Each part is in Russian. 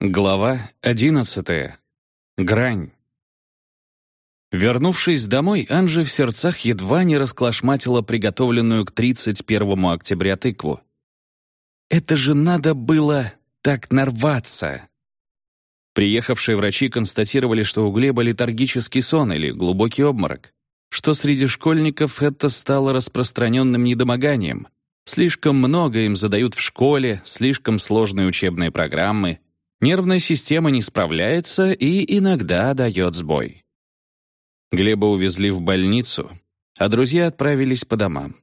Глава одиннадцатая. Грань. Вернувшись домой, Анжи в сердцах едва не расклашматила приготовленную к 31 октября тыкву. «Это же надо было так нарваться!» Приехавшие врачи констатировали, что у Глеба летаргический сон или глубокий обморок, что среди школьников это стало распространенным недомоганием. Слишком много им задают в школе, слишком сложные учебные программы — Нервная система не справляется и иногда дает сбой. Глеба увезли в больницу, а друзья отправились по домам.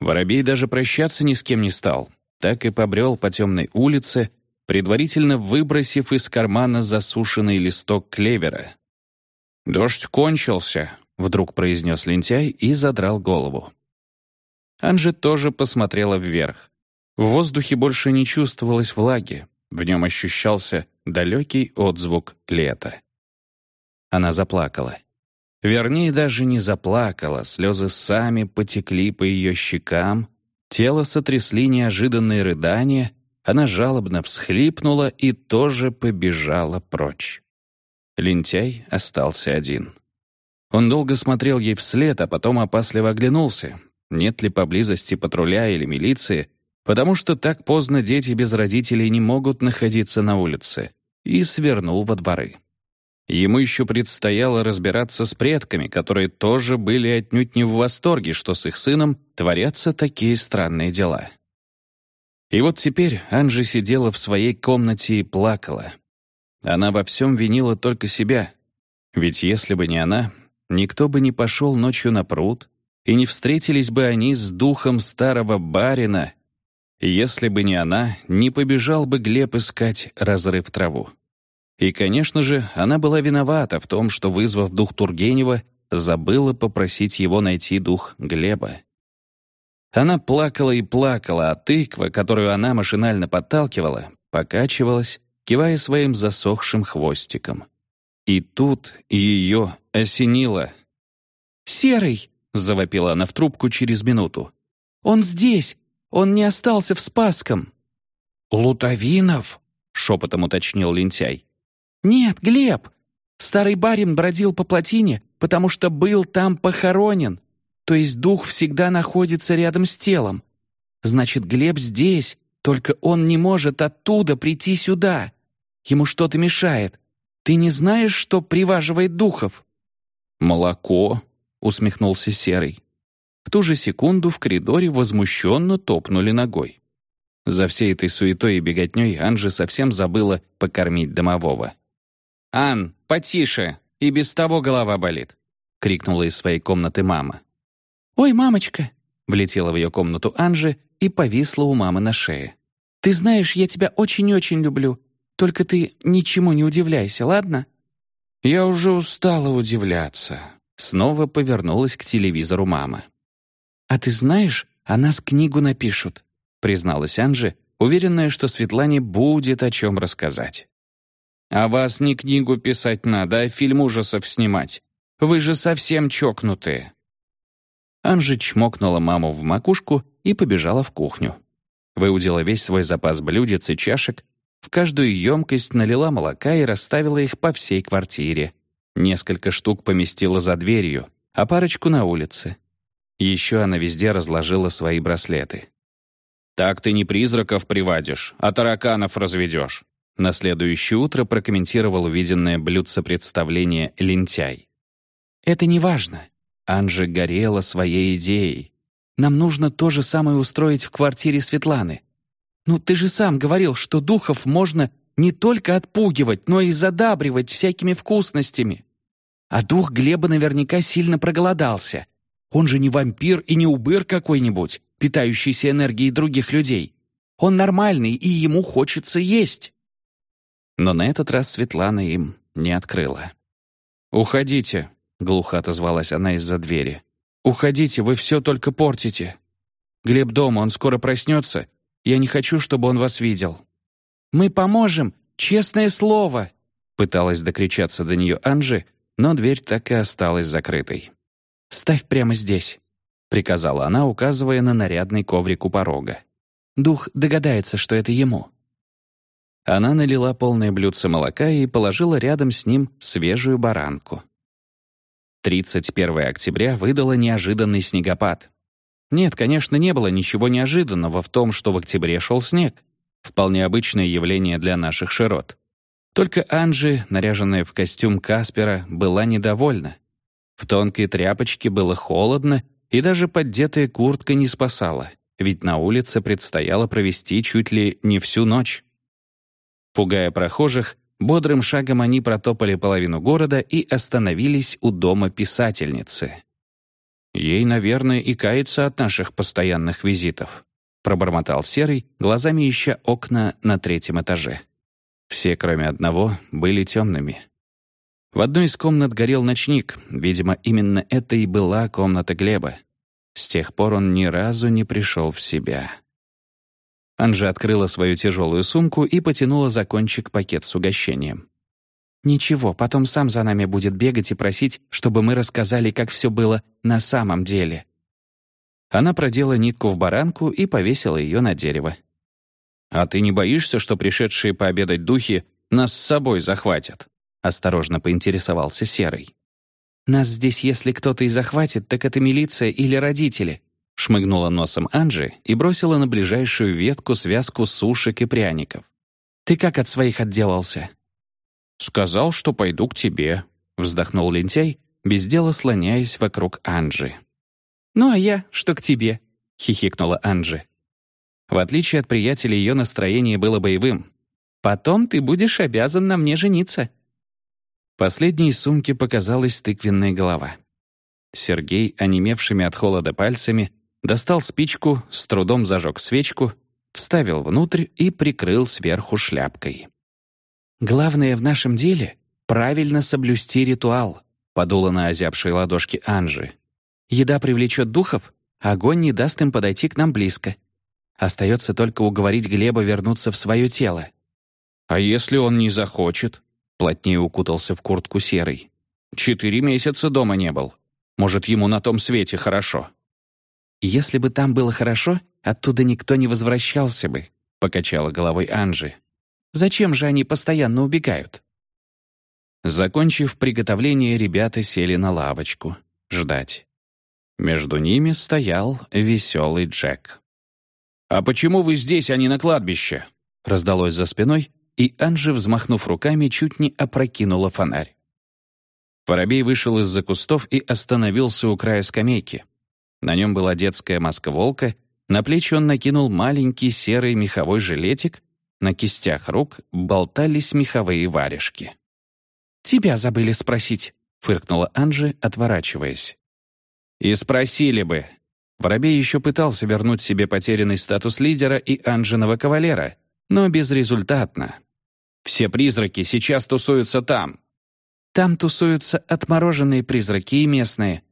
Воробей даже прощаться ни с кем не стал, так и побрел по темной улице, предварительно выбросив из кармана засушенный листок клевера. «Дождь кончился», — вдруг произнес лентяй и задрал голову. Анжи тоже посмотрела вверх. В воздухе больше не чувствовалось влаги, в нем ощущался далекий отзвук лета. Она заплакала. Вернее, даже не заплакала, слезы сами потекли по ее щекам, тело сотрясли неожиданные рыдания, она жалобно всхлипнула и тоже побежала прочь. Лентяй остался один. Он долго смотрел ей вслед, а потом опасливо оглянулся. Нет ли поблизости патруля или милиции, потому что так поздно дети без родителей не могут находиться на улице, и свернул во дворы. Ему еще предстояло разбираться с предками, которые тоже были отнюдь не в восторге, что с их сыном творятся такие странные дела. И вот теперь Анжи сидела в своей комнате и плакала. Она во всем винила только себя. Ведь если бы не она, никто бы не пошел ночью на пруд, и не встретились бы они с духом старого барина, если бы не она, не побежал бы Глеб искать разрыв траву. И, конечно же, она была виновата в том, что, вызвав дух Тургенева, забыла попросить его найти дух Глеба. Она плакала и плакала, а тыква, которую она машинально подталкивала, покачивалась, кивая своим засохшим хвостиком. И тут ее осенило. «Серый!» — завопила она в трубку через минуту. «Он здесь! Он не остался в Спасском». «Лутовинов?» — шепотом уточнил лентяй. «Нет, Глеб. Старый барин бродил по плотине, потому что был там похоронен. То есть дух всегда находится рядом с телом. Значит, Глеб здесь, только он не может оттуда прийти сюда. Ему что-то мешает. Ты не знаешь, что приваживает духов?» «Молоко», — усмехнулся Серый. В ту же секунду в коридоре возмущенно топнули ногой. За всей этой суетой и беготней Анжи совсем забыла покормить домового. «Ан, потише! И без того голова болит!» — крикнула из своей комнаты мама. «Ой, мамочка!» — влетела в ее комнату Анжи и повисла у мамы на шее. «Ты знаешь, я тебя очень-очень люблю. Только ты ничему не удивляйся, ладно?» «Я уже устала удивляться», — снова повернулась к телевизору мама. «А ты знаешь, о нас книгу напишут», — призналась Анжи, уверенная, что Светлане будет о чем рассказать. «А вас не книгу писать надо, а фильм ужасов снимать. Вы же совсем чокнутые». Анжи чмокнула маму в макушку и побежала в кухню. Выудила весь свой запас блюдец и чашек, в каждую емкость налила молока и расставила их по всей квартире. Несколько штук поместила за дверью, а парочку на улице. Еще она везде разложила свои браслеты. «Так ты не призраков приводишь, а тараканов разведешь», на следующее утро прокомментировал увиденное блюдце представления «Лентяй». «Это не важно. Анжи горела своей идеей. Нам нужно то же самое устроить в квартире Светланы. Ну, ты же сам говорил, что духов можно не только отпугивать, но и задабривать всякими вкусностями. А дух Глеба наверняка сильно проголодался, он же не вампир и не убыр какой-нибудь, питающийся энергией других людей. Он нормальный, и ему хочется есть». Но на этот раз Светлана им не открыла. «Уходите», — глухо отозвалась она из-за двери. «Уходите, вы все только портите. Глеб дома, он скоро проснется. Я не хочу, чтобы он вас видел». «Мы поможем, честное слово!» Пыталась докричаться до нее Анжи, но дверь так и осталась закрытой. «Ставь прямо здесь», — приказала она, указывая на нарядный коврик у порога. «Дух догадается, что это ему». Она налила полное блюдце молока и положила рядом с ним свежую баранку. 31 октября выдало неожиданный снегопад. Нет, конечно, не было ничего неожиданного в том, что в октябре шел снег. Вполне обычное явление для наших широт. Только Анжи, наряженная в костюм Каспера, была недовольна. В тонкой тряпочке было холодно, и даже поддетая куртка не спасала, ведь на улице предстояло провести чуть ли не всю ночь. Пугая прохожих, бодрым шагом они протопали половину города и остановились у дома писательницы. «Ей, наверное, и кается от наших постоянных визитов», пробормотал Серый, глазами ища окна на третьем этаже. Все, кроме одного, были темными. В одной из комнат горел ночник. Видимо, именно это и была комната Глеба. С тех пор он ни разу не пришел в себя. Анжа открыла свою тяжелую сумку и потянула за кончик пакет с угощением. «Ничего, потом сам за нами будет бегать и просить, чтобы мы рассказали, как все было на самом деле». Она продела нитку в баранку и повесила ее на дерево. «А ты не боишься, что пришедшие пообедать духи нас с собой захватят?» — осторожно поинтересовался Серый. «Нас здесь, если кто-то и захватит, так это милиция или родители», — шмыгнула носом Анжи и бросила на ближайшую ветку связку сушек и пряников. «Ты как от своих отделался?» «Сказал, что пойду к тебе», — вздохнул лентяй, без дела слоняясь вокруг Анжи. «Ну а я, что к тебе?» — хихикнула Анжи. В отличие от приятеля, ее настроение было боевым. «Потом ты будешь обязан на мне жениться». Последней из сумки показалась тыквенная голова. Сергей, онемевшими от холода пальцами, достал спичку, с трудом зажег свечку, вставил внутрь и прикрыл сверху шляпкой. «Главное в нашем деле — правильно соблюсти ритуал», — подула на озябшие ладошки Анжи. «Еда привлечет духов, огонь не даст им подойти к нам близко. Остается только уговорить Глеба вернуться в свое тело. «А если он не захочет?» Плотнее укутался в куртку серый. «Четыре месяца дома не был. Может, ему на том свете хорошо?» «Если бы там было хорошо, оттуда никто не возвращался бы», покачала головой Анжи. «Зачем же они постоянно убегают?» Закончив приготовление, ребята сели на лавочку. Ждать. Между ними стоял веселый Джек. «А почему вы здесь, а не на кладбище?» раздалось за спиной, и Анжи, взмахнув руками, чуть не опрокинула фонарь. Воробей вышел из-за кустов и остановился у края скамейки. На нем была детская маска волка, на плечи он накинул маленький серый меховой жилетик, на кистях рук болтались меховые варежки. «Тебя забыли спросить», — фыркнула Анжи, отворачиваясь. «И спросили бы», Воробей еще пытался вернуть себе потерянный статус лидера и Анжиного кавалера, но безрезультатно. Все призраки сейчас тусуются там. Там тусуются отмороженные призраки и местные.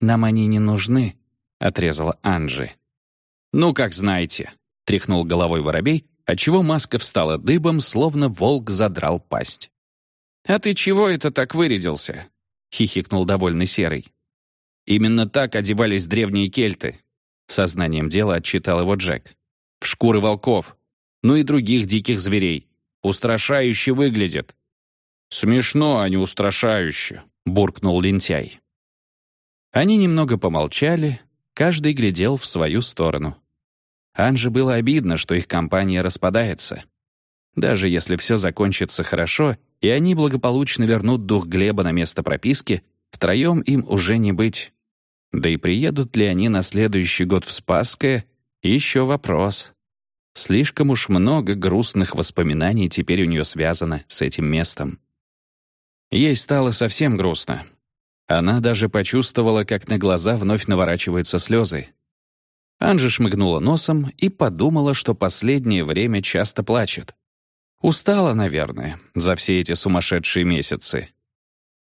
Нам они не нужны, — отрезала Анжи. «Ну, как знаете», — тряхнул головой воробей, отчего маска встала дыбом, словно волк задрал пасть. «А ты чего это так вырядился?» — хихикнул довольный Серый. Именно так одевались древние кельты. Сознанием дела отчитал его Джек. В шкуры волков. Ну и других диких зверей. Устрашающе выглядит. «Смешно, а не устрашающе», — буркнул лентяй. Они немного помолчали, каждый глядел в свою сторону. Анже было обидно, что их компания распадается. Даже если все закончится хорошо, и они благополучно вернут дух Глеба на место прописки, Втроем им уже не быть. Да и приедут ли они на следующий год в Спасское — еще вопрос. Слишком уж много грустных воспоминаний теперь у нее связано с этим местом. Ей стало совсем грустно. Она даже почувствовала, как на глаза вновь наворачиваются слезы. Анжи шмыгнула носом и подумала, что последнее время часто плачет. Устала, наверное, за все эти сумасшедшие месяцы.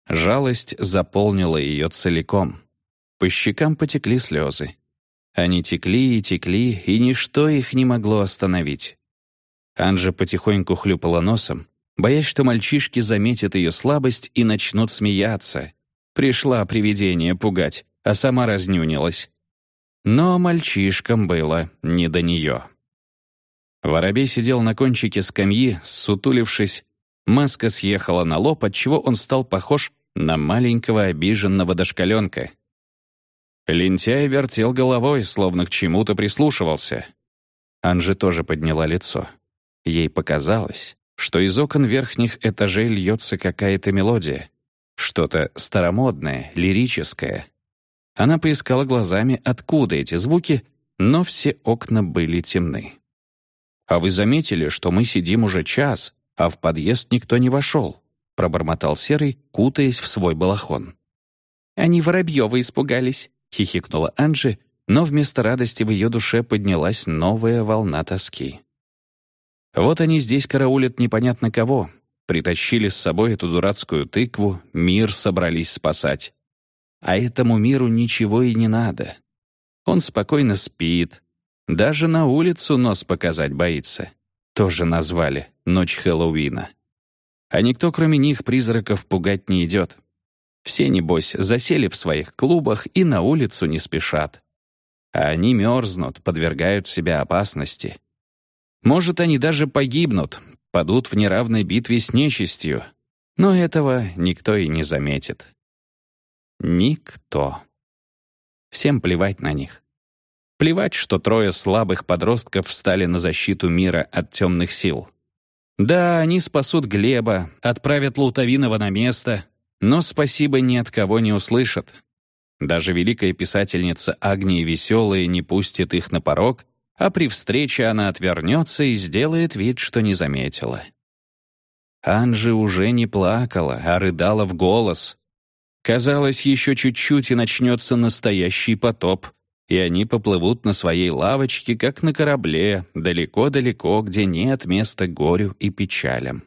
Жалость заполнила ее целиком. По щекам потекли слезы. Они текли и текли, и ничто их не могло остановить. Анжа потихоньку хлюпала носом, боясь, что мальчишки заметят ее слабость и начнут смеяться. Пришла привидение пугать, а сама разнюнилась. Но мальчишкам было не до нее. Воробей сидел на кончике скамьи, сутулившись. Маска съехала на лоб, отчего он стал похож на маленького обиженного дошкаленка. Лентяй вертел головой, словно к чему-то прислушивался. Анжи тоже подняла лицо. Ей показалось, что из окон верхних этажей льется какая-то мелодия, что-то старомодное, лирическое. Она поискала глазами, откуда эти звуки, но все окна были темны. «А вы заметили, что мы сидим уже час, а в подъезд никто не вошел?» — пробормотал Серый, кутаясь в свой балахон. «Они Воробьева испугались», — хихикнула Анжи, но вместо радости в ее душе поднялась новая волна тоски. Вот они здесь караулят непонятно кого, притащили с собой эту дурацкую тыкву, мир собрались спасать. А этому миру ничего и не надо. Он спокойно спит, даже на улицу нос показать боится. Тоже назвали «Ночь Хэллоуина». А никто, кроме них, призраков пугать не идет. Все, небось, засели в своих клубах и на улицу не спешат. А они мерзнут, подвергают себя опасности. Может, они даже погибнут, падут в неравной битве с нечистью. Но этого никто и не заметит. Никто. Всем плевать на них. Плевать, что трое слабых подростков встали на защиту мира от темных сил. Да, они спасут Глеба, отправят Лутовинова на место, но спасибо ни от кого не услышат. Даже великая писательница Агния Веселая не пустит их на порог, а при встрече она отвернется и сделает вид, что не заметила. Анжи уже не плакала, а рыдала в голос. Казалось, еще чуть-чуть и начнется настоящий потоп, и они поплывут на своей лавочке, как на корабле, далеко-далеко, где нет места горю и печалям.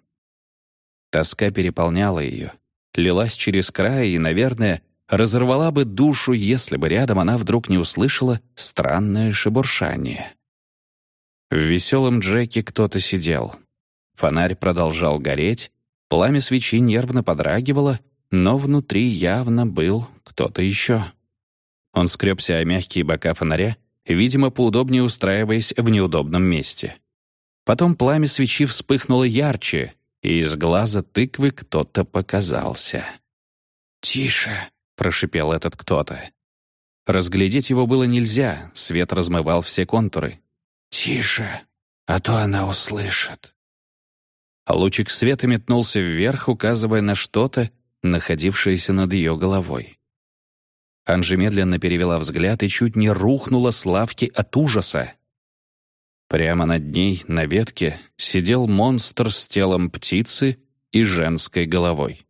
Тоска переполняла ее, лилась через край и, наверное, разорвала бы душу, если бы рядом она вдруг не услышала странное шебуршание. В веселом Джеке кто-то сидел. Фонарь продолжал гореть, пламя свечи нервно подрагивало, но внутри явно был кто-то еще. Он скребся о мягкие бока фонаря, видимо, поудобнее устраиваясь в неудобном месте. Потом пламя свечи вспыхнуло ярче, и из глаза тыквы кто-то показался. «Тише!» — прошипел этот кто-то. Разглядеть его было нельзя, свет размывал все контуры. «Тише, а то она услышит». А лучик света метнулся вверх, указывая на что-то, находившееся над ее головой. Анжи медленно перевела взгляд и чуть не рухнула с лавки от ужаса. Прямо над ней, на ветке, сидел монстр с телом птицы и женской головой.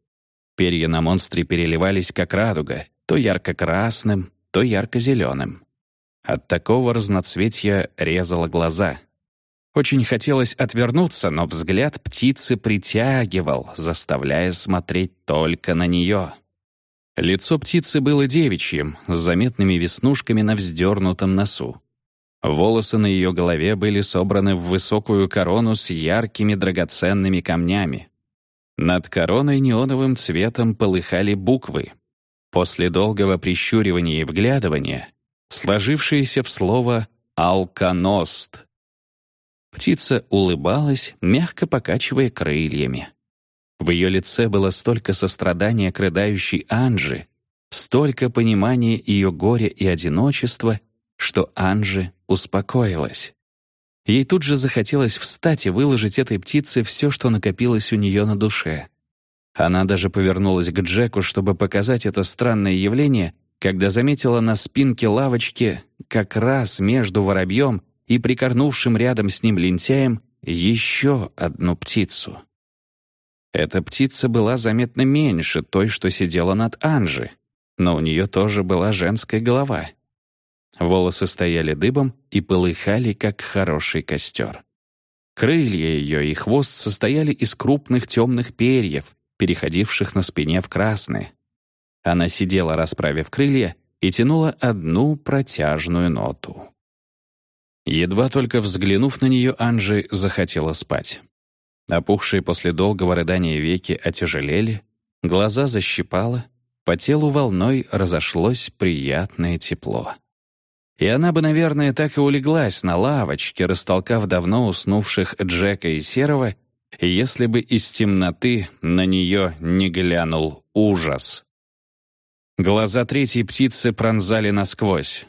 Перья на монстре переливались, как радуга, то ярко-красным, то ярко-зеленым. От такого разноцветья резало глаза. Очень хотелось отвернуться, но взгляд птицы притягивал, заставляя смотреть только на нее. Лицо птицы было девичьим, с заметными веснушками на вздернутом носу. Волосы на ее голове были собраны в высокую корону с яркими драгоценными камнями. Над короной неоновым цветом полыхали буквы. После долгого прищуривания и вглядывания, сложившиеся в слово «алконост». Птица улыбалась, мягко покачивая крыльями. В ее лице было столько сострадания к рыдающей Анжи, столько понимания ее горя и одиночества, что Анжи успокоилась. Ей тут же захотелось встать и выложить этой птице все, что накопилось у нее на душе. Она даже повернулась к Джеку, чтобы показать это странное явление, когда заметила на спинке лавочки, как раз между воробьем и прикорнувшим рядом с ним лентяем, еще одну птицу. Эта птица была заметно меньше той, что сидела над Анжи, но у нее тоже была женская голова. Волосы стояли дыбом и полыхали, как хороший костер. Крылья ее и хвост состояли из крупных темных перьев, переходивших на спине в красные. Она сидела, расправив крылья, и тянула одну протяжную ноту. Едва только взглянув на нее, Анжи захотела спать. Опухшие после долгого рыдания веки отяжелели, глаза защипало, по телу волной разошлось приятное тепло. И она бы, наверное, так и улеглась на лавочке, растолкав давно уснувших Джека и Серого, если бы из темноты на нее не глянул ужас. Глаза третьей птицы пронзали насквозь.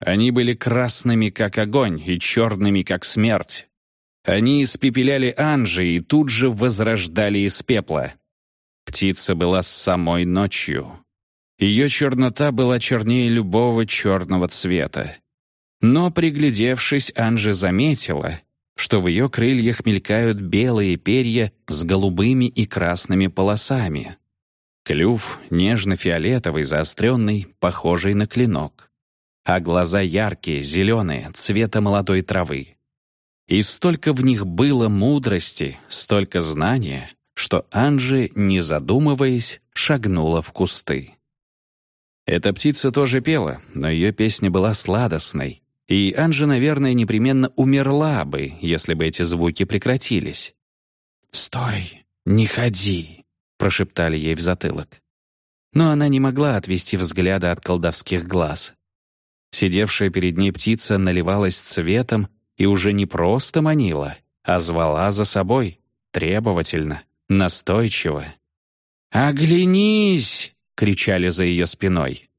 Они были красными, как огонь, и черными, как смерть. Они испепеляли Анжи и тут же возрождали из пепла. Птица была с самой ночью. Ее чернота была чернее любого черного цвета. Но, приглядевшись, Анжи заметила, что в ее крыльях мелькают белые перья с голубыми и красными полосами. Клюв нежно-фиолетовый, заостренный, похожий на клинок. А глаза яркие, зеленые, цвета молодой травы. И столько в них было мудрости, столько знания, что Анжи, не задумываясь, шагнула в кусты. Эта птица тоже пела, но ее песня была сладостной, и Анжи, наверное, непременно умерла бы, если бы эти звуки прекратились. «Стой, не ходи», — прошептали ей в затылок. Но она не могла отвести взгляда от колдовских глаз. Сидевшая перед ней птица наливалась цветом и уже не просто манила, а звала за собой, требовательно, настойчиво. «Оглянись!» — кричали за ее спиной.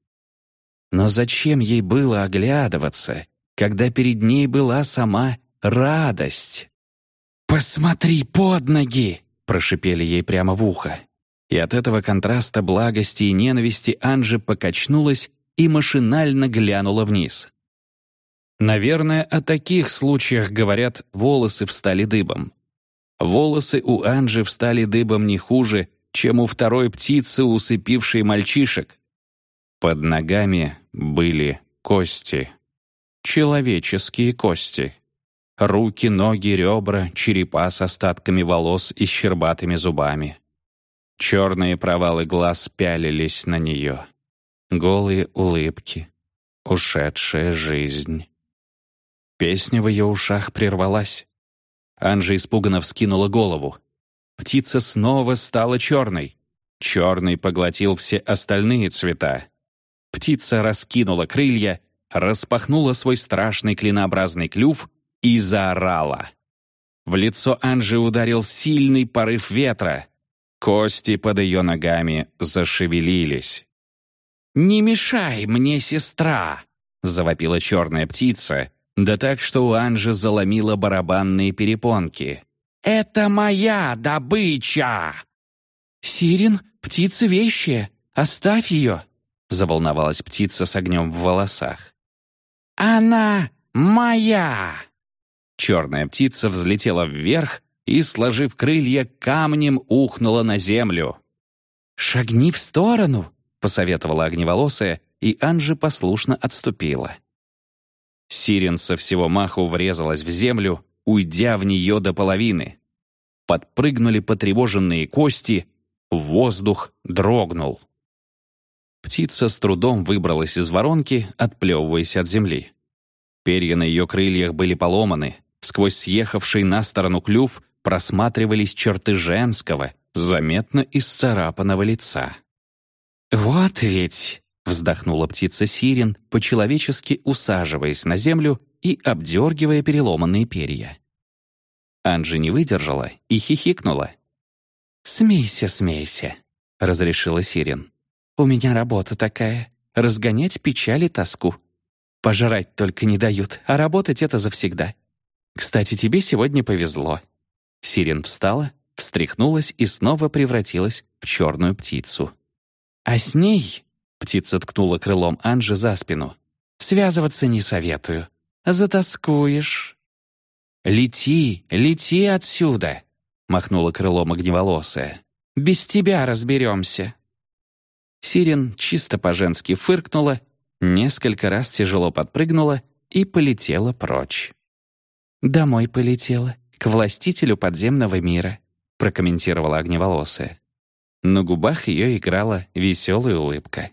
Но зачем ей было оглядываться, когда перед ней была сама радость? «Посмотри под ноги!» — прошипели ей прямо в ухо. И от этого контраста благости и ненависти Анжи покачнулась и машинально глянула вниз. Наверное, о таких случаях говорят «волосы встали дыбом». Волосы у Анжи встали дыбом не хуже, чем у второй птицы, усыпившей мальчишек. Под ногами были кости. Человеческие кости. Руки, ноги, ребра, черепа с остатками волос и щербатыми зубами. Черные провалы глаз пялились на нее. Голые улыбки. Ушедшая жизнь. Песня в ее ушах прервалась. Анжа испуганно вскинула голову. Птица снова стала черной. Черный поглотил все остальные цвета. Птица раскинула крылья, распахнула свой страшный клинообразный клюв и заорала. В лицо Анжи ударил сильный порыв ветра. Кости под ее ногами зашевелились. «Не мешай мне, сестра!» — завопила черная птица, да так, что у Анжи заломила барабанные перепонки. «Это моя добыча!» «Сирен, птица вещая, оставь ее!» заволновалась птица с огнем в волосах. «Она моя!» Черная птица взлетела вверх и, сложив крылья, камнем ухнула на землю. «Шагни в сторону!» — посоветовала огневолосая, и Анжи послушно отступила. Сирен со всего маху врезалась в землю, уйдя в нее до половины. Подпрыгнули потревоженные кости, воздух дрогнул. Птица с трудом выбралась из воронки, отплевываясь от земли. Перья на ее крыльях были поломаны, сквозь съехавший на сторону клюв просматривались черты женского, заметно исцарапанного лица. «Вот ведь!» — вздохнула птица Сирен, по-человечески усаживаясь на землю и обдергивая переломанные перья. Анжи не выдержала и хихикнула. «Смейся, смейся», — разрешила Сирен. «У меня работа такая — разгонять печаль и тоску. Пожрать только не дают, а работать это завсегда. Кстати, тебе сегодня повезло». Сирен встала, встряхнулась и снова превратилась в черную птицу. «А с ней Птица ткнула крылом Анжи за спину. «Связываться не советую. Затаскуешь». «Лети, лети отсюда!» — махнула крылом огневолосая. «Без тебя разберемся». Сирен чисто по-женски фыркнула, несколько раз тяжело подпрыгнула и полетела прочь. «Домой полетела, к властителю подземного мира», — прокомментировала огневолосая. На губах ее играла веселая улыбка.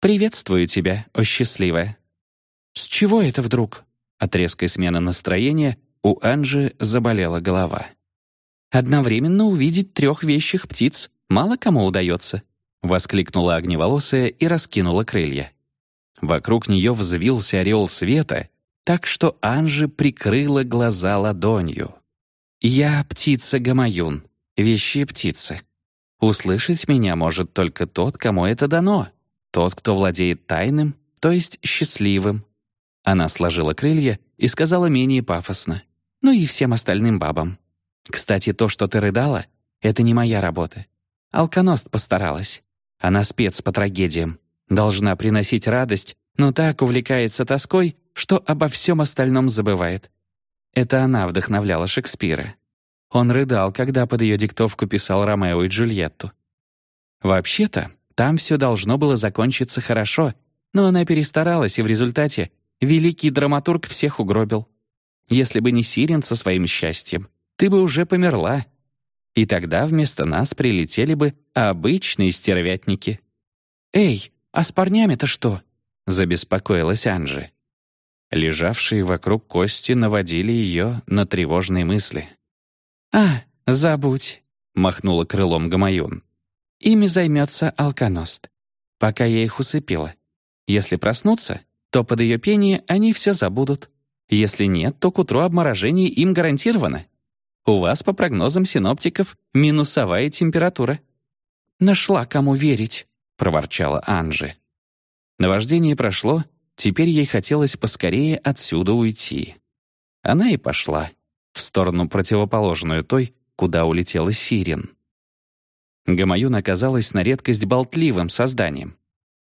«Приветствую тебя, о счастливая». «С чего это вдруг?» От резкой смены настроения у Анжи заболела голова. «Одновременно увидеть трех вещих птиц мало кому удается», — воскликнула огневолосая и раскинула крылья. Вокруг нее взвился орел света, так что Анжи прикрыла глаза ладонью. «Я птица Гамаюн, вещи птицы. Услышать меня может только тот, кому это дано, тот, кто владеет тайным, то есть счастливым». Она сложила крылья и сказала менее пафосно. «Ну и всем остальным бабам. Кстати, то, что ты рыдала, это не моя работа. Алконост постаралась. Она спец по трагедиям. Должна приносить радость, но так увлекается тоской, что обо всем остальном забывает. Это она вдохновляла Шекспира. Он рыдал, когда под ее диктовку писал Ромео и Джульетту. Вообще-то, там все должно было закончиться хорошо, но она перестаралась, и в результате великий драматург всех угробил. Если бы не Сирен со своим счастьем, ты бы уже померла. И тогда вместо нас прилетели бы обычные стервятники. «Эй, а с парнями-то что?» — забеспокоилась Анжи. Лежавшие вокруг кости наводили ее на тревожные мысли. «А, забудь», — махнула крылом Гамаюн. «Ими займется алконост. Пока я их усыпила. Если проснутся, то под ее пение они все забудут. Если нет, то к утру обморожение им гарантировано. У вас, по прогнозам синоптиков, минусовая температура». «Нашла, кому верить», — проворчала Анжи. Наваждение прошло, теперь ей хотелось поскорее отсюда уйти. Она и пошла, в сторону противоположную той, куда улетела Сирен. Гамаюн оказалась на редкость болтливым созданием.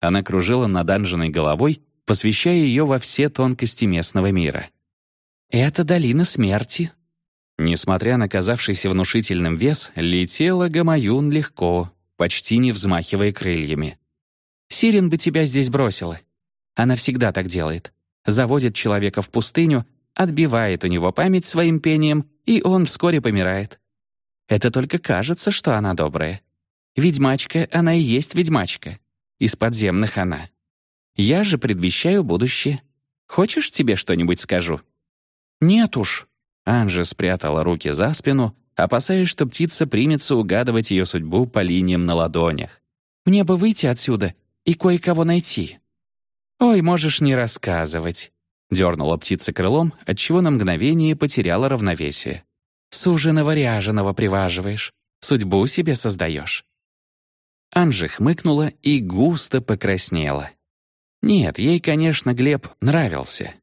Она кружила над Анжиной головой, посвящая ее во все тонкости местного мира. «Это долина смерти», Несмотря на казавшийся внушительным вес, летела Гамаюн легко, почти не взмахивая крыльями. «Сирен бы тебя здесь бросила. Она всегда так делает. Заводит человека в пустыню, отбивает у него память своим пением, и он вскоре помирает. Это только кажется, что она добрая. Ведьмачка, она и есть ведьмачка. Из подземных она. Я же предвещаю будущее. Хочешь, тебе что-нибудь скажу?» «Нет уж», Анжа спрятала руки за спину, опасаясь, что птица примется угадывать ее судьбу по линиям на ладонях. «Мне бы выйти отсюда и кое-кого найти». «Ой, можешь не рассказывать», — дернула птица крылом, отчего на мгновение потеряла равновесие. «Суженого ряженого приваживаешь, судьбу себе создаешь». Анжи хмыкнула и густо покраснела. Нет, ей, конечно, Глеб нравился.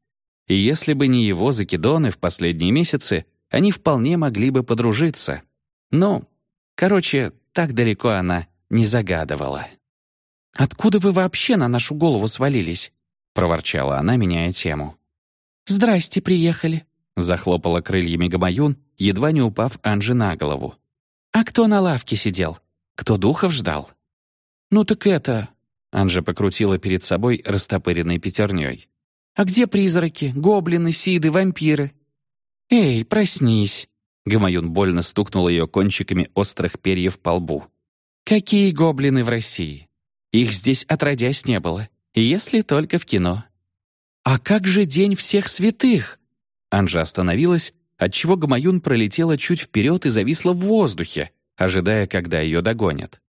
И если бы не его закидоны в последние месяцы, они вполне могли бы подружиться. Но, короче, так далеко она не загадывала. «Откуда вы вообще на нашу голову свалились?» — проворчала она, меняя тему. «Здрасте, приехали», — захлопала крыльями Гамаюн, едва не упав Анже на голову. «А кто на лавке сидел? Кто духов ждал?» «Ну так это...» — Анжа покрутила перед собой растопыренной пятерней. А где призраки, гоблины, сиды, вампиры? Эй, проснись!» Гамаюн больно стукнул ее кончиками острых перьев по лбу. «Какие гоблины в России? Их здесь отродясь не было, если только в кино». «А как же День всех святых?» Анжа остановилась, отчего Гамаюн пролетела чуть вперед и зависла в воздухе, ожидая, когда ее догонят.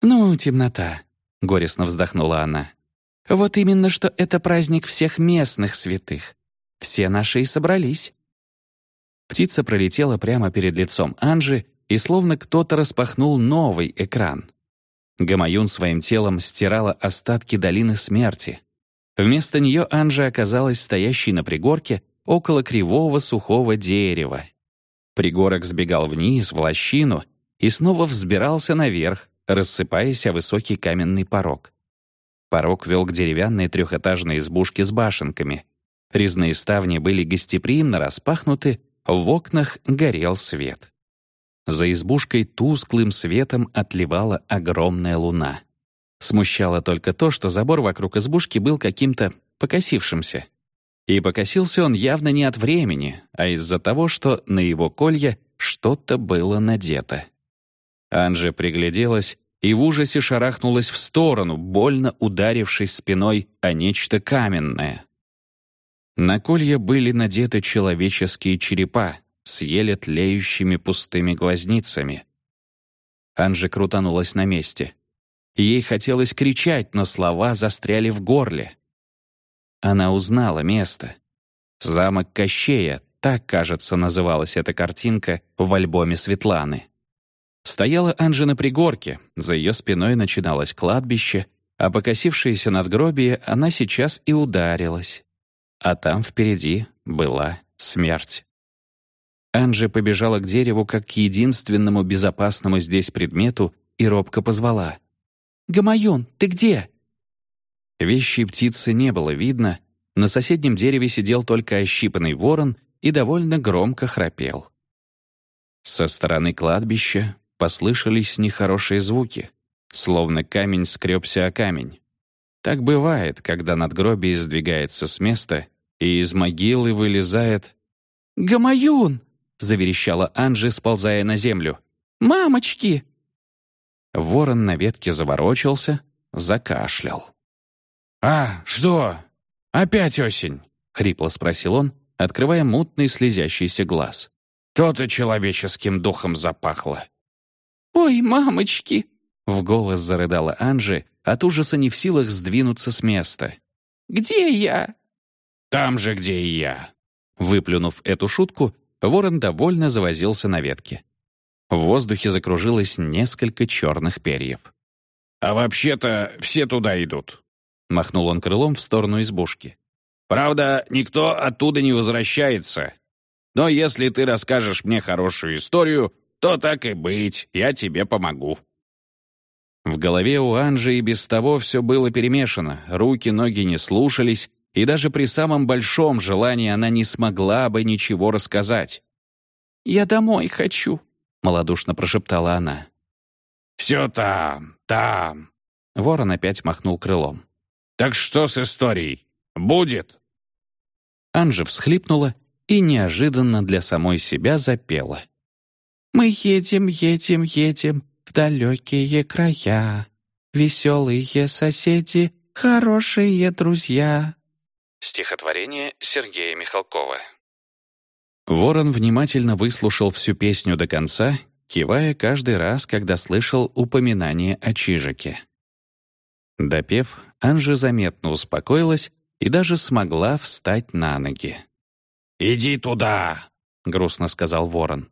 «Ну, темнота», — горестно вздохнула она. Вот именно, что это праздник всех местных святых. Все наши и собрались. Птица пролетела прямо перед лицом Анжи, и словно кто-то распахнул новый экран. Гамаюн своим телом стирала остатки долины смерти. Вместо нее Анжа оказалась стоящей на пригорке около кривого сухого дерева. Пригорок сбегал вниз, в лощину, и снова взбирался наверх, рассыпаясь о высокий каменный порог. Порог вел к деревянной трехэтажной избушке с башенками. Резные ставни были гостеприимно распахнуты, в окнах горел свет. За избушкой тусклым светом отливала огромная луна. Смущало только то, что забор вокруг избушки был каким-то покосившимся. И покосился он явно не от времени, а из-за того, что на его колье что-то было надето. Анжи пригляделась и в ужасе шарахнулась в сторону, больно ударившись спиной о нечто каменное. На колья были надеты человеческие черепа с еле тлеющими пустыми глазницами. Анжи крутанулась на месте. Ей хотелось кричать, но слова застряли в горле. Она узнала место. Замок Кощея, так, кажется, называлась эта картинка в альбоме Светланы. Стояла Анжи на пригорке, за ее спиной начиналось кладбище, а покосившееся надгробие она сейчас и ударилась. А там впереди была смерть. Анжи побежала к дереву как к единственному безопасному здесь предмету и робко позвала. «Гамаюн, ты где?» Вещи птицы не было видно, на соседнем дереве сидел только ощипанный ворон и довольно громко храпел. Со стороны кладбища послышались нехорошие звуки, словно камень скребся о камень. Так бывает, когда надгробие сдвигается с места, и из могилы вылезает... «Гамаюн!» — заверещала Анжи, сползая на землю. «Мамочки!» Ворон на ветке заворочился, закашлял. «А, что? Опять осень?» — хрипло спросил он, открывая мутный слезящийся глаз. «То-то человеческим духом запахло». «Ой, мамочки!» — в голос зарыдала Анжи, от ужаса не в силах сдвинуться с места. «Где я?» «Там же, где и я». Выплюнув эту шутку, ворон довольно завозился на ветке. В воздухе закружилось несколько черных перьев. «А вообще-то все туда идут», — махнул он крылом в сторону избушки. «Правда, никто оттуда не возвращается. Но если ты расскажешь мне хорошую историю, то так и быть, я тебе помогу». В голове у Анжи и без того все было перемешано, руки, ноги не слушались, и даже при самом большом желании она не смогла бы ничего рассказать. «Я домой хочу», — малодушно прошептала она. «Все там, там». Ворон опять махнул крылом. «Так что с историей? Будет?» Анжа всхлипнула и неожиданно для самой себя запела. «Мы едем, едем, едем в далекие края. Веселые соседи, хорошие друзья». Стихотворение Сергея Михалкова. Ворон внимательно выслушал всю песню до конца, кивая каждый раз, когда слышал упоминание о Чижике. Допев, Анжа заметно успокоилась и даже смогла встать на ноги. «Иди туда», — грустно сказал ворон.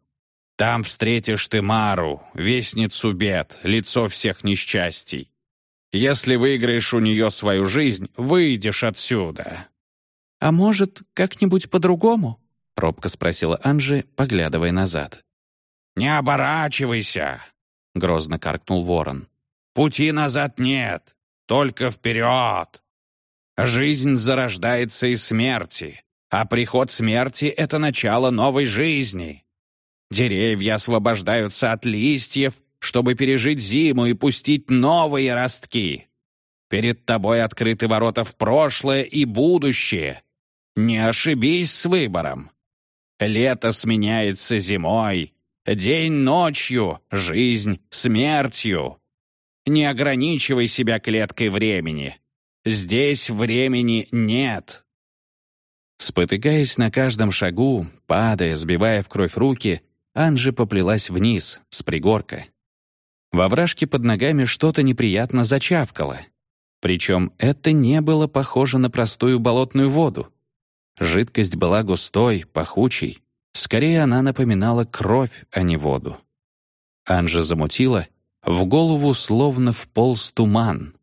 «Там встретишь ты Мару, вестницу бед, лицо всех несчастий. Если выиграешь у нее свою жизнь, выйдешь отсюда». «А может, как-нибудь по-другому?» — робко спросила Анжи, поглядывая назад. «Не оборачивайся!» — грозно каркнул ворон. «Пути назад нет, только вперед! Жизнь зарождается из смерти, а приход смерти — это начало новой жизни. Деревья освобождаются от листьев, чтобы пережить зиму и пустить новые ростки. Перед тобой открыты ворота в прошлое и будущее. Не ошибись с выбором. Лето сменяется зимой, день ночью, жизнь смертью. Не ограничивай себя клеткой времени. Здесь времени нет. Спотыкаясь на каждом шагу, падая, сбивая в кровь руки, Анжи поплелась вниз, с пригорка. Во вражке под ногами что-то неприятно зачавкало. Причем это не было похоже на простую болотную воду. Жидкость была густой, пахучей. Скорее, она напоминала кровь, а не воду. Анжа замутила, в голову словно вполз туман.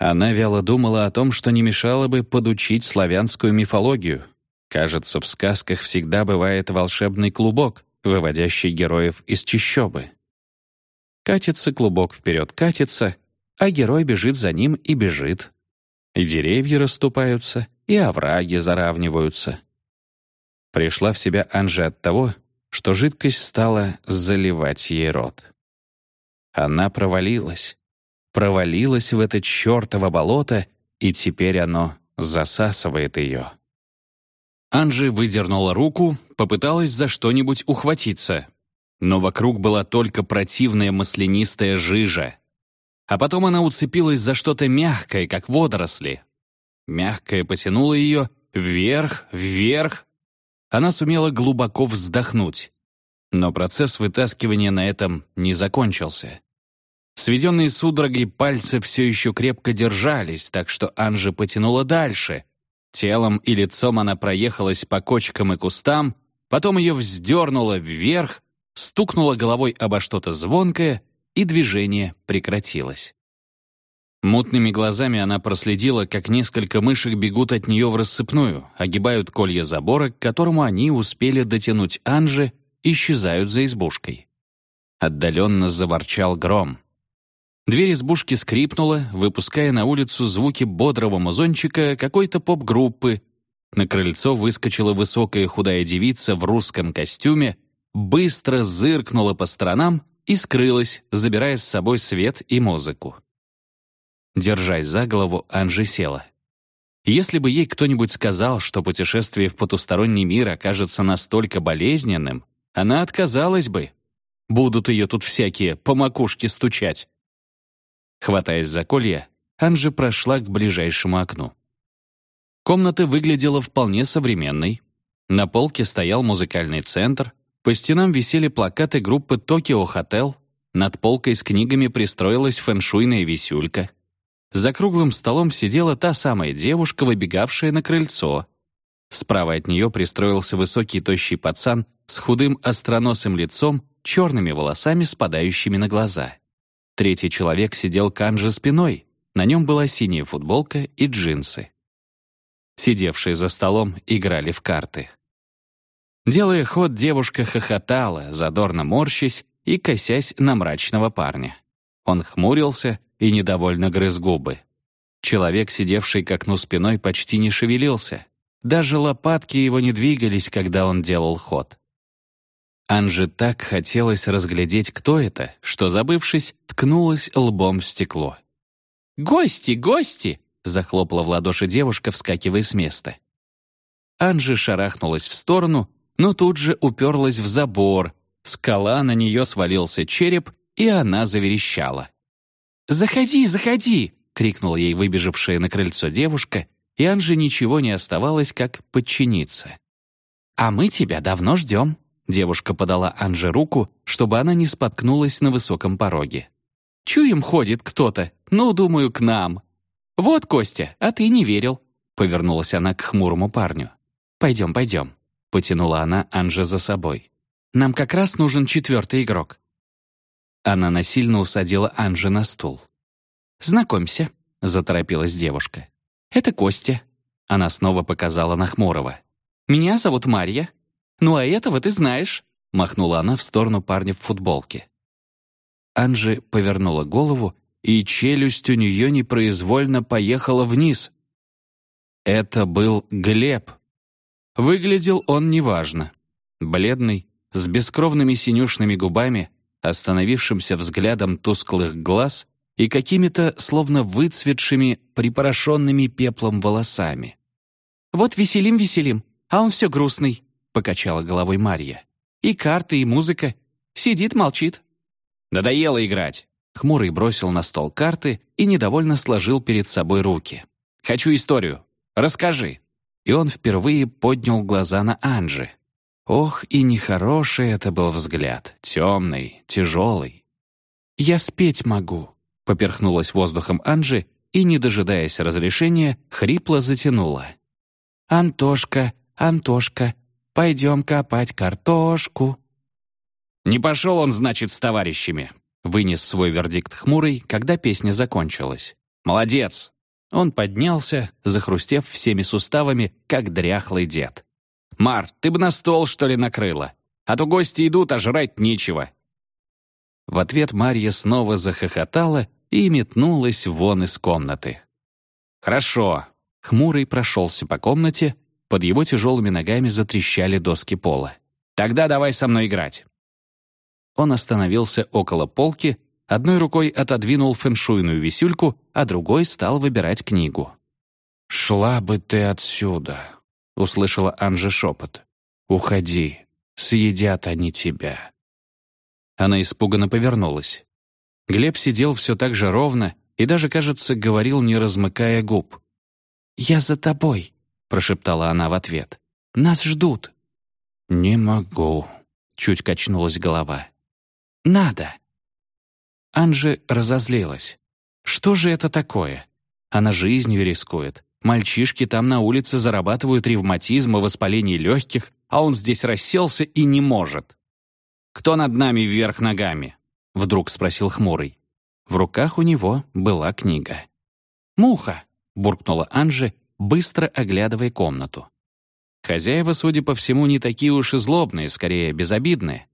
Она вяло думала о том, что не мешало бы подучить славянскую мифологию. Кажется, в сказках всегда бывает волшебный клубок, выводящий героев из чащобы. Катится клубок вперед, катится, а герой бежит за ним и бежит. И деревья расступаются, и овраги заравниваются. Пришла в себя Анжа от того, что жидкость стала заливать ей рот. Она провалилась. Провалилась в это чертово болото, и теперь оно засасывает ее. Анжи выдернула руку, попыталась за что-нибудь ухватиться. Но вокруг была только противная маслянистая жижа. А потом она уцепилась за что-то мягкое, как водоросли, Мягкое потянуло ее вверх, вверх. Она сумела глубоко вздохнуть. Но процесс вытаскивания на этом не закончился. Сведенные судорогой пальцы все еще крепко держались, так что Анжа потянула дальше. Телом и лицом она проехалась по кочкам и кустам, потом ее вздернуло вверх, стукнула головой обо что-то звонкое, и движение прекратилось. Мутными глазами она проследила, как несколько мышек бегут от нее в рассыпную, огибают колья забора, к которому они успели дотянуть Анжи, исчезают за избушкой. Отдаленно заворчал гром. Дверь избушки скрипнула, выпуская на улицу звуки бодрого музончика какой-то поп-группы. На крыльцо выскочила высокая худая девица в русском костюме, быстро зыркнула по сторонам и скрылась, забирая с собой свет и музыку. Держась за голову, Анжи села. Если бы ей кто-нибудь сказал, что путешествие в потусторонний мир окажется настолько болезненным, она отказалась бы. Будут ее тут всякие по макушке стучать. Хватаясь за колья, Анжи прошла к ближайшему окну. Комната выглядела вполне современной. На полке стоял музыкальный центр, по стенам висели плакаты группы «Токио Хотел», над полкой с книгами пристроилась фэншуйная висюлька. За круглым столом сидела та самая девушка, выбегавшая на крыльцо. Справа от нее пристроился высокий тощий пацан с худым остроносым лицом, черными волосами, спадающими на глаза. Третий человек сидел к Анже спиной, на нем была синяя футболка и джинсы. Сидевшие за столом играли в карты. Делая ход, девушка хохотала, задорно морщась и косясь на мрачного парня. Он хмурился и недовольно грыз губы. Человек, сидевший к окну спиной, почти не шевелился. Даже лопатки его не двигались, когда он делал ход. Анже так хотелось разглядеть, кто это, что, забывшись, ткнулась лбом в стекло. «Гости, гости!» — захлопала в ладоши девушка, вскакивая с места. Анжи шарахнулась в сторону, но тут же уперлась в забор. Скала на нее свалился череп, и она заверещала. «Заходи, заходи!» — крикнула ей выбежавшая на крыльцо девушка, и Анже ничего не оставалось, как подчиниться. «А мы тебя давно ждем», — девушка подала Анже руку, чтобы она не споткнулась на высоком пороге. «Чуем ходит кто-то, ну, думаю, к нам». «Вот, Костя, а ты не верил», — повернулась она к хмурому парню. «Пойдем, пойдем». — потянула она Анже за собой. «Нам как раз нужен четвертый игрок». Она насильно усадила Анже на стул. «Знакомься», — заторопилась девушка. «Это Костя». Она снова показала на Хмурого. «Меня зовут Марья. Ну а этого ты знаешь», — махнула она в сторону парня в футболке. Анжи повернула голову, и челюсть у нее непроизвольно поехала вниз. Это был Глеб. Выглядел он неважно. Бледный, с бескровными синюшными губами, остановившимся взглядом тусклых глаз и какими-то словно выцветшими, припорошенными пеплом волосами. «Вот веселим-веселим, а он все грустный», — покачала головой Марья. «И карты, и музыка. Сидит, молчит». «Надоело играть». Хмурый бросил на стол карты и недовольно сложил перед собой руки. «Хочу историю. Расскажи» и он впервые поднял глаза на Анжи. Ох, и нехороший это был взгляд, темный, тяжелый. «Я спеть могу», — поперхнулась воздухом Анжи и, не дожидаясь разрешения, хрипло затянула. «Антошка, Антошка, пойдем копать картошку». «Не пошел он, значит, с товарищами», — вынес свой вердикт хмурый, когда песня закончилась. «Молодец, он поднялся, захрустев всеми суставами, как дряхлый дед. «Мар, ты бы на стол, что ли, накрыла? А то гости идут, а жрать нечего». В ответ Марья снова захохотала и метнулась вон из комнаты. «Хорошо». Хмурый прошелся по комнате, под его тяжелыми ногами затрещали доски пола. «Тогда давай со мной играть». Он остановился около полки, Одной рукой отодвинул фэншуйную висюльку, а другой стал выбирать книгу. «Шла бы ты отсюда», — услышала Анжи шепот. «Уходи, съедят они тебя». Она испуганно повернулась. Глеб сидел все так же ровно и даже, кажется, говорил, не размыкая губ. «Я за тобой», — прошептала она в ответ. «Нас ждут». «Не могу», — чуть качнулась голова. «Надо». Анжи разозлилась. Что же это такое? Она жизнью рискует. Мальчишки там на улице зарабатывают ревматизм и воспаление легких, а он здесь расселся и не может. «Кто над нами вверх ногами?» — вдруг спросил Хмурый. В руках у него была книга. «Муха!» — буркнула Анжи, быстро оглядывая комнату. Хозяева, судя по всему, не такие уж и злобные, скорее безобидные.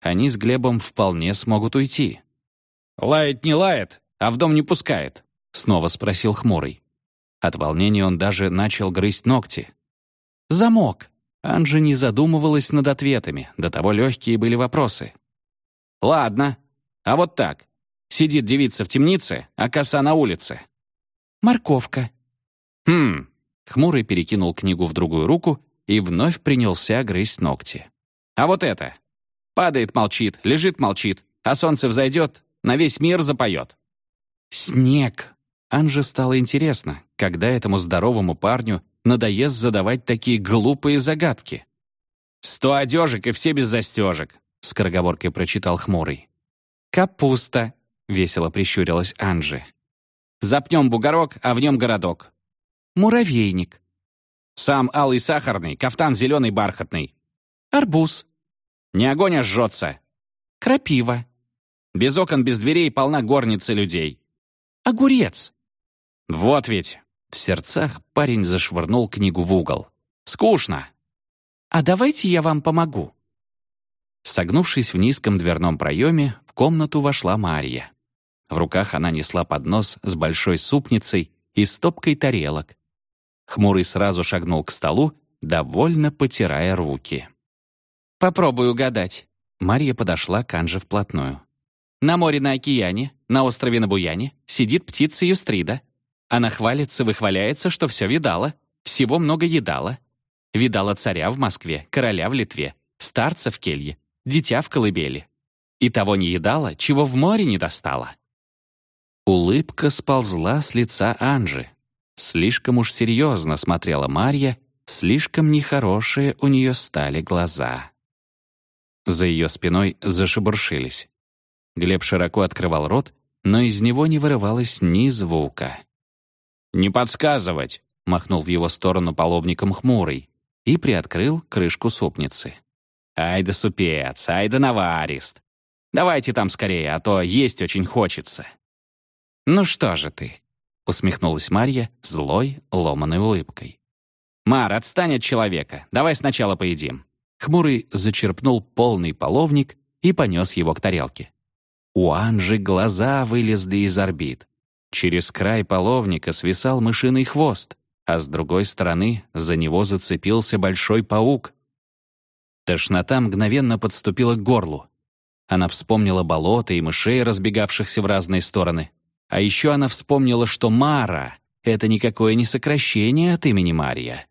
Они с Глебом вполне смогут уйти. «Лает не лает, а в дом не пускает?» — снова спросил Хмурый. От волнения он даже начал грызть ногти. «Замок!» Анжи не задумывалась над ответами, до того легкие были вопросы. «Ладно, а вот так. Сидит девица в темнице, а коса на улице». «Морковка». «Хм». Хмурый перекинул книгу в другую руку и вновь принялся грызть ногти. «А вот это. Падает, молчит, лежит, молчит, а солнце взойдет, на весь мир запоет». «Снег». Анже стало интересно, когда этому здоровому парню надоест задавать такие глупые загадки. «Сто одежек и все без застежек», — скороговоркой прочитал Хмурый. «Капуста», — весело прищурилась Анжи. «Запнем бугорок, а в нем городок». «Муравейник». «Сам алый сахарный, кафтан зеленый бархатный». «Арбуз». «Не огонь, а жжется». «Крапива». «Без окон, без дверей полна горница людей». «Огурец». «Вот ведь». В сердцах парень зашвырнул книгу в угол. «Скучно». «А давайте я вам помогу». Согнувшись в низком дверном проеме, в комнату вошла Марья. В руках она несла поднос с большой супницей и стопкой тарелок. Хмурый сразу шагнул к столу, довольно потирая руки. «Попробую угадать». Марья подошла к Анже вплотную. «На море на океане, на острове на Буяне, сидит птица Юстрида. Она хвалится, выхваляется, что все видала, всего много едала. Видала царя в Москве, короля в Литве, старца в келье, дитя в колыбели. И того не едала, чего в море не достала. Улыбка сползла с лица Анжи. Слишком уж серьезно смотрела Марья, слишком нехорошие у нее стали глаза. За ее спиной зашебуршились. Глеб широко открывал рот, но из него не вырывалось ни звука. «Не подсказывать!» — махнул в его сторону половником хмурый и приоткрыл крышку супницы. «Ай да супец, ай да наварист! Давайте там скорее, а то есть очень хочется». «Ну что же ты?» — усмехнулась Марья злой, ломаной улыбкой. «Мар, отстань от человека. Давай сначала поедим». Хмурый зачерпнул полный половник и понес его к тарелке. У Анжи глаза вылезли из орбит. Через край половника свисал мышиный хвост, а с другой стороны за него зацепился большой паук. Тошнота мгновенно подступила к горлу. Она вспомнила болото и мышей, разбегавшихся в разные стороны. А еще она вспомнила, что Мара — это никакое не сокращение от имени Мария.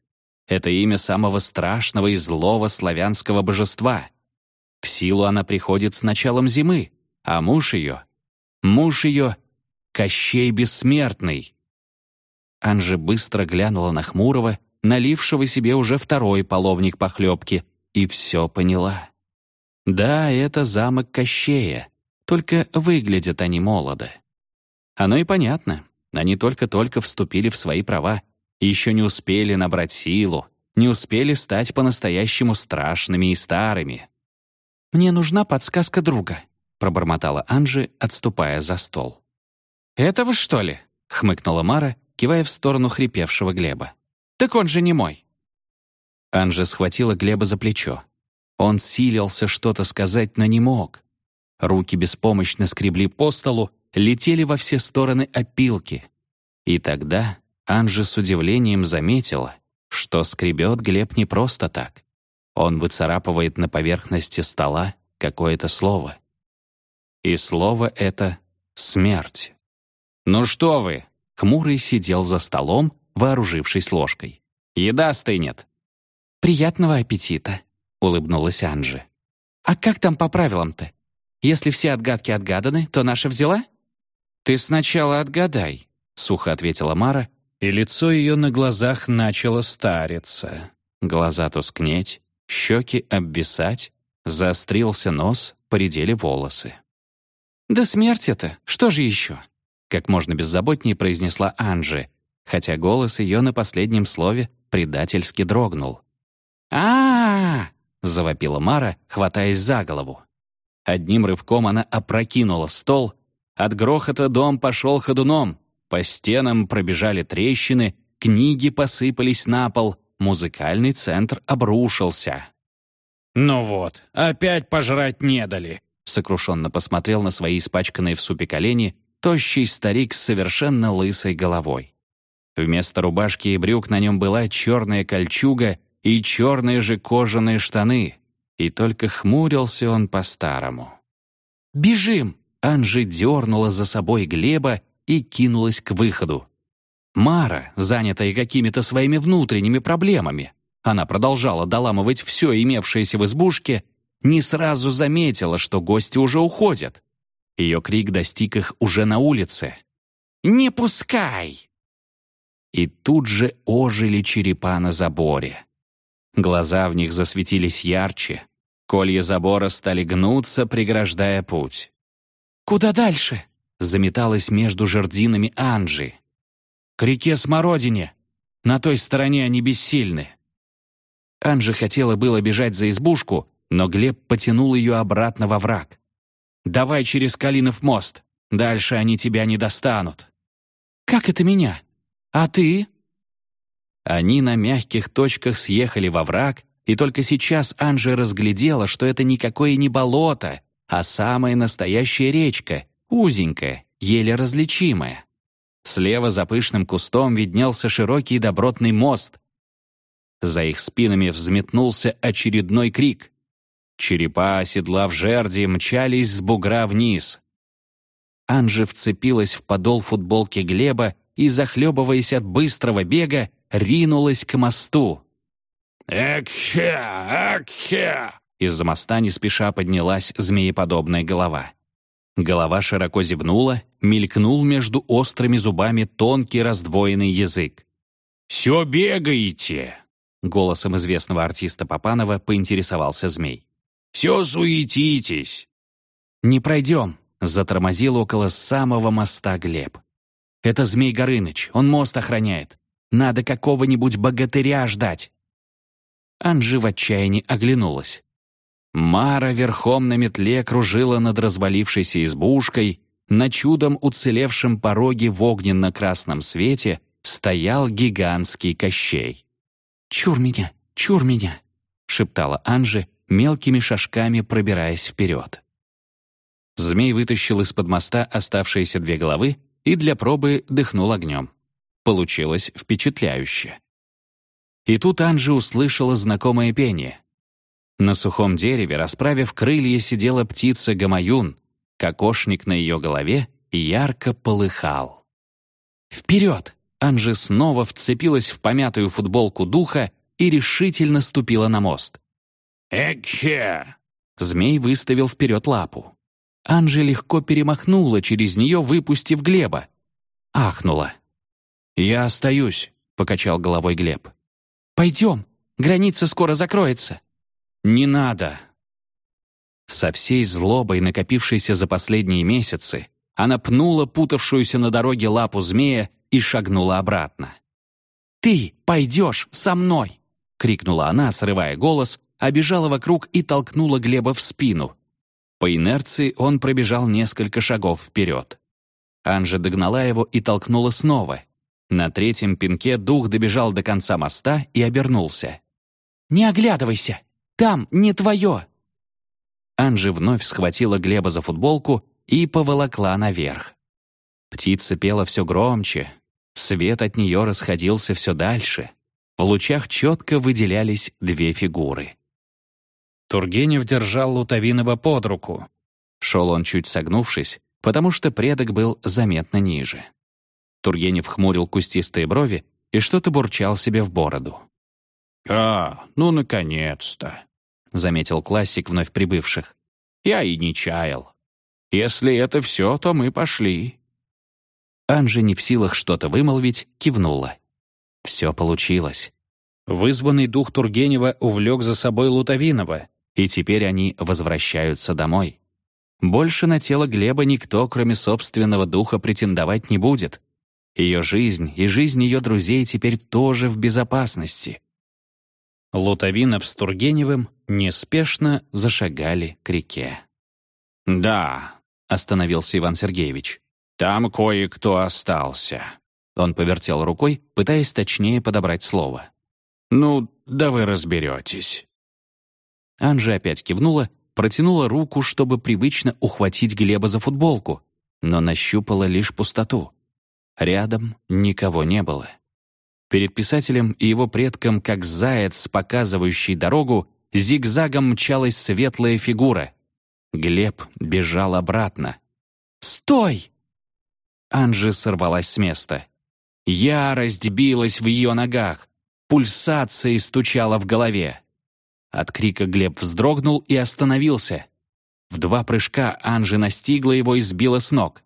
Это имя самого страшного и злого славянского божества. В силу она приходит с началом зимы, а муж ее... Муж ее — Кощей Бессмертный. Анжи быстро глянула на Хмурого, налившего себе уже второй половник похлебки, и все поняла. Да, это замок Кощея, только выглядят они молодо. Оно и понятно, они только-только вступили в свои права, еще не успели набрать силу, не успели стать по-настоящему страшными и старыми. «Мне нужна подсказка друга», — пробормотала Анжи, отступая за стол. «Этого, что ли?» — хмыкнула Мара, кивая в сторону хрипевшего Глеба. «Так он же не мой». Анжа схватила Глеба за плечо. Он силился что-то сказать, но не мог. Руки беспомощно скребли по столу, летели во все стороны опилки. И тогда Анжа с удивлением заметила, что скребет Глеб не просто так. Он выцарапывает на поверхности стола какое-то слово. И слово это — смерть. «Ну что вы?» — Хмурый сидел за столом, вооружившись ложкой. «Еда стынет». «Приятного аппетита», — улыбнулась Анжи. «А как там по правилам-то? Если все отгадки отгаданы, то наша взяла?» «Ты сначала отгадай», — сухо ответила Мара, и лицо ее на глазах начало стариться. Глаза тускнеть, щеки обвисать, заострился нос, поредели волосы. «Да смерть это, что же еще?» Как можно беззаботнее произнесла Анжи, хотя голос ее на последнем слове предательски дрогнул. а, -а, -а завопила Мара, хватаясь за голову. Одним рывком она опрокинула стол. От грохота дом пошел ходуном. По стенам пробежали трещины, книги посыпались на пол, музыкальный центр обрушился. «Ну вот, опять пожрать не дали», — сокрушенно посмотрел на свои испачканные в супе колени тощий старик с совершенно лысой головой. Вместо рубашки и брюк на нем была черная кольчуга и черные же кожаные штаны, и только хмурился он по-старому. «Бежим!» — Анжи дернула за собой Глеба и кинулась к выходу. Мара, занятая какими-то своими внутренними проблемами, она продолжала доламывать все имевшееся в избушке, не сразу заметила, что гости уже уходят. Ее крик достиг их уже на улице. «Не пускай!» И тут же ожили черепа на заборе. Глаза в них засветились ярче. Колья забора стали гнуться, преграждая путь. «Куда дальше?» — заметалась между жердинами Анжи. «К реке Смородине. На той стороне они бессильны». Анжи хотела было бежать за избушку, но Глеб потянул ее обратно во враг. «Давай через Калинов мост. Дальше они тебя не достанут». «Как это меня? А ты?» Они на мягких точках съехали во враг, и только сейчас Анжи разглядела, что это никакое не болото, а самая настоящая речка, узенькая, еле различимая. Слева за пышным кустом виднелся широкий добротный мост. За их спинами взметнулся очередной крик. Черепа, оседлав жерди, мчались с бугра вниз. Анжи вцепилась в подол футболки Глеба и, захлебываясь от быстрого бега, ринулась к мосту. «Экхе! Экхе!» Из-за моста не спеша поднялась змееподобная голова. Голова широко зевнула, мелькнул между острыми зубами тонкий раздвоенный язык. «Все бегаете!» Голосом известного артиста Попанова поинтересовался змей. «Все суетитесь!» «Не пройдем!» — затормозил около самого моста Глеб. «Это Змей Горыныч, он мост охраняет. Надо какого-нибудь богатыря ждать». Анжи в отчаянии оглянулась. Мара верхом на метле кружила над развалившейся избушкой, на чудом уцелевшем пороге в огненно-красном свете стоял гигантский Кощей. «Чур меня, чур меня!» — шептала Анжи, мелкими шажками пробираясь вперед. Змей вытащил из-под моста оставшиеся две головы и для пробы дыхнул огнем. Получилось впечатляюще. И тут Анжи услышала знакомое пение. На сухом дереве, расправив крылья, сидела птица Гамаюн, кокошник на ее голове ярко полыхал. «Вперед!» Анжи снова вцепилась в помятую футболку духа и решительно ступила на мост. «Экхе!» Змей выставил вперед лапу. Анжи легко перемахнула через нее, выпустив Глеба. Ахнула. «Я остаюсь», — покачал головой Глеб. «Пойдем, граница скоро закроется». «Не надо». Со всей злобой, накопившейся за последние месяцы, она пнула путавшуюся на дороге лапу змея и шагнула обратно. «Ты пойдешь со мной!» — крикнула она, срывая голос, обежала вокруг и толкнула Глеба в спину. По инерции он пробежал несколько шагов вперед. Анжа догнала его и толкнула снова. На третьем пинке дух добежал до конца моста и обернулся. «Не оглядывайся! Там не твое!» Анжи вновь схватила Глеба за футболку и поволокла наверх. Птица пела все громче, свет от нее расходился все дальше. В лучах четко выделялись две фигуры. Тургенев держал Лутовинова под руку. Шел он чуть согнувшись, потому что предок был заметно ниже. Тургенев хмурил кустистые брови и что-то бурчал себе в бороду. «А, ну, наконец-то!» — заметил классик вновь прибывших. «Я и не чаял. Если это все, то мы пошли». Анжи не в силах что-то вымолвить, кивнула. Все получилось. Вызванный дух Тургенева увлек за собой Лутовинова, и теперь они возвращаются домой. Больше на тело Глеба никто, кроме собственного духа, претендовать не будет. Ее жизнь и жизнь ее друзей теперь тоже в безопасности. Лутовинов с Тургеневым неспешно зашагали к реке. «Да», — остановился Иван Сергеевич, — «там кое-кто остался». Он повертел рукой, пытаясь точнее подобрать слово. «Ну, да вы разберетесь». Анжа опять кивнула, протянула руку, чтобы привычно ухватить Глеба за футболку, но нащупала лишь пустоту. Рядом никого не было. Перед писателем и его предком, как заяц, показывающий дорогу, зигзагом мчалась светлая фигура. Глеб бежал обратно. «Стой!» Анжи сорвалась с места. Ярость билась в ее ногах. Пульсация стучала в голове. От крика Глеб вздрогнул и остановился. В два прыжка Анжи настигла его и сбила с ног.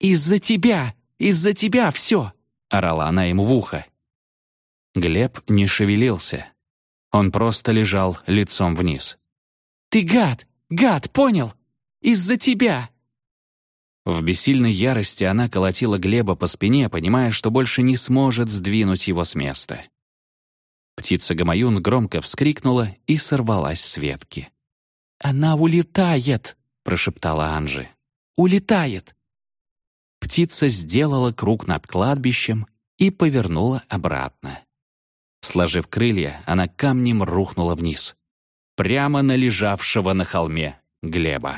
«Из-за тебя! Из-за тебя все!» — орала она ему в ухо. Глеб не шевелился. Он просто лежал лицом вниз. «Ты гад! Гад, понял? Из-за тебя!» В бессильной ярости она колотила Глеба по спине, понимая, что больше не сможет сдвинуть его с места. Птица-гамаюн громко вскрикнула и сорвалась с ветки. «Она улетает!» — прошептала Анжи. «Улетает!» Птица сделала круг над кладбищем и повернула обратно. Сложив крылья, она камнем рухнула вниз. Прямо на лежавшего на холме Глеба.